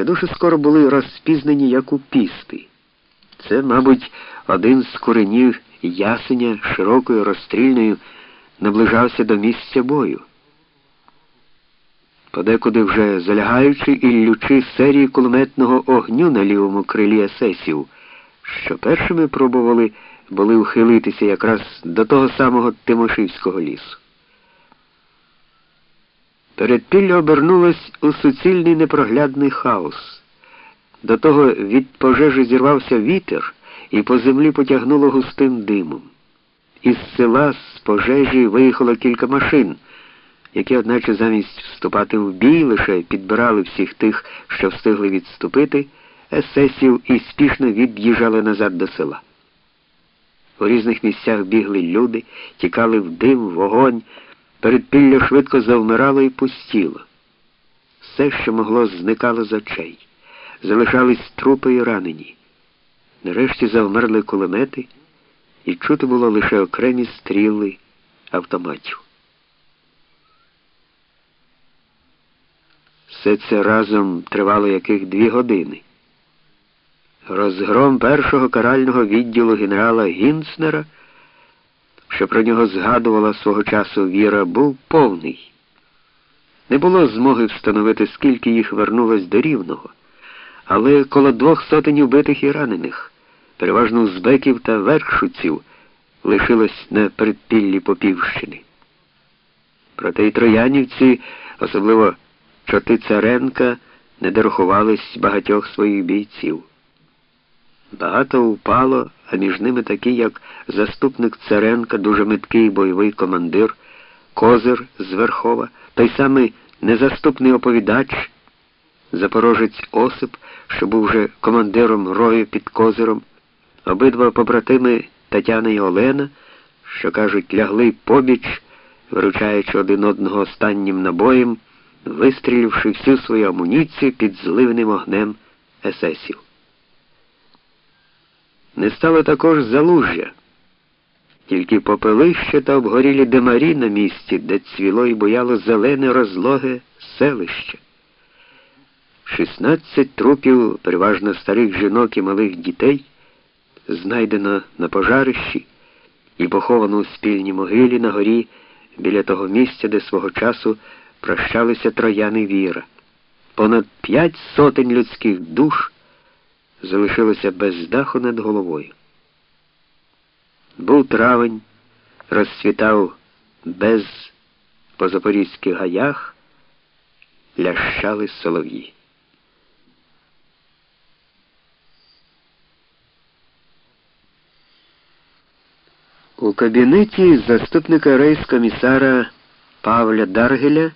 що дуже скоро були розпізнані як упісти. Це, мабуть, один з куренів ясеня широкою розстрільною наближався до місця бою. Подекуди вже залягаючи і лючи серії кулеметного огню на лівому крилі есесів, що першими пробували були ухилитися якраз до того самого Тимошівського лісу. Передпілля обернулось у суцільний непроглядний хаос. До того від пожежі зірвався вітер і по землі потягнуло густим димом. Із села з пожежі виїхало кілька машин, які, одначе, замість вступати в бій, лише підбирали всіх тих, що встигли відступити, есесів і спішно від'їжджали назад до села. У різних місцях бігли люди, тікали в дим, вогонь, передпілля швидко завмирало і пустіло. Все, що могло, зникало з очей. Залишались трупи і ранені. Нарешті завмерли кулемети, і чути було лише окремі стріли автоматів. Все це разом тривало яких дві години. Розгром першого карального відділу генерала Гінцнера, що про нього згадувала свого часу Віра, був повний. Не було змоги встановити, скільки їх вернулось до рівного, але коло двох сотень убитих і ранених, переважно узбеків та верхшуців, лишилось на передпіллі Попівщини. Проте й троянівці, особливо Чоти Царенка, не дорахувались багатьох своїх бійців. Багато упало, а між ними такі, як заступник Царенка, дуже миткий бойовий командир, Козир з Верхова, той самий незаступний оповідач, запорожець Осип, що був вже командиром рою під Козиром, обидва побратими Тетяна і Олена, що кажуть, лягли побіч, виручаючи один одного останнім набоєм, вистріливши всю свою амуніцію під зливним огнем есесів. Не стало також залужжя, тільки попелище та обгорілі демарі на місці, де цвіло і бояло зелене розлоге селище. 16 трупів, переважно старих жінок і малих дітей, знайдено на пожарищі і поховано у спільній могилі на горі біля того місця, де свого часу прощалися трояни віра. Понад п'ять сотень людських душ залишилося без даху над головою. Був травень, розцвітав без по запорізьких гаях, лящали солов'ї. У кабінеті заступника рейскомісара Павля Даргеля,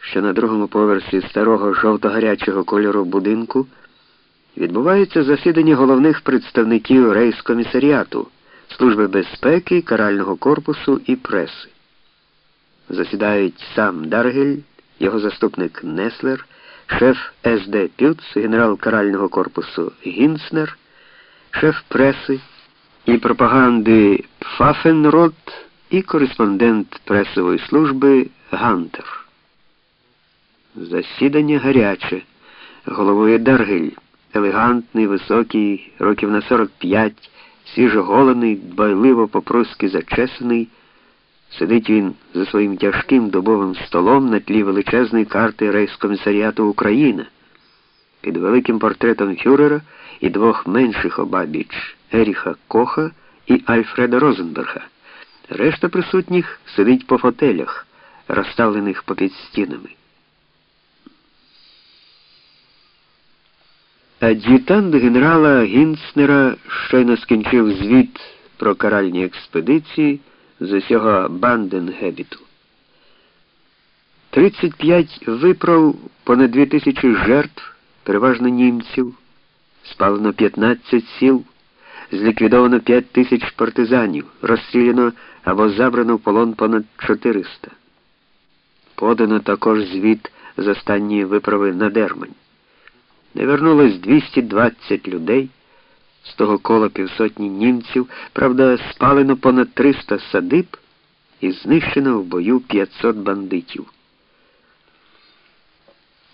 що на другому поверсі старого жовто-гарячого кольору будинку, відбувається засідання головних представників рейскомісаріату, Служби безпеки, карального корпусу і преси. Засідають сам Даргель, його заступник Неслер, шеф СД Пюц, генерал карального корпусу Гінцнер, шеф преси і пропаганди Пфафенрот і кореспондент пресової служби Гантер. Засідання гаряче, головує Даргель, елегантний, високий, років на 45, свіжоголений, дбайливо по-пруски зачесаний. Сидить він за своїм тяжким добовим столом на тлі величезної карти рейскомісаріату Україна під великим портретом Фюрера і двох менших обабіч Еріха Коха і Альфреда Розенберга. Решта присутніх сидить по фотелях, розставлених попід стінами. Ад'ютант генерала Гінцнера щойно скінчив звіт про каральні експедиції з усього Банденгебіту. 35 виправ, понад 2000 жертв, переважно німців, спалено 15 сіл, зліквідовано 5 тисяч партизанів, розстріляно або забрано в полон понад 400. Подано також звіт з останньої виправи на Дермань. Не вернулось 220 людей, з того кола півсотні німців, правда, спалено понад 300 садиб і знищено в бою 500 бандитів.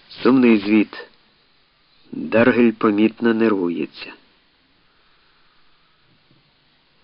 Сумний звіт. Даргель помітно нервується.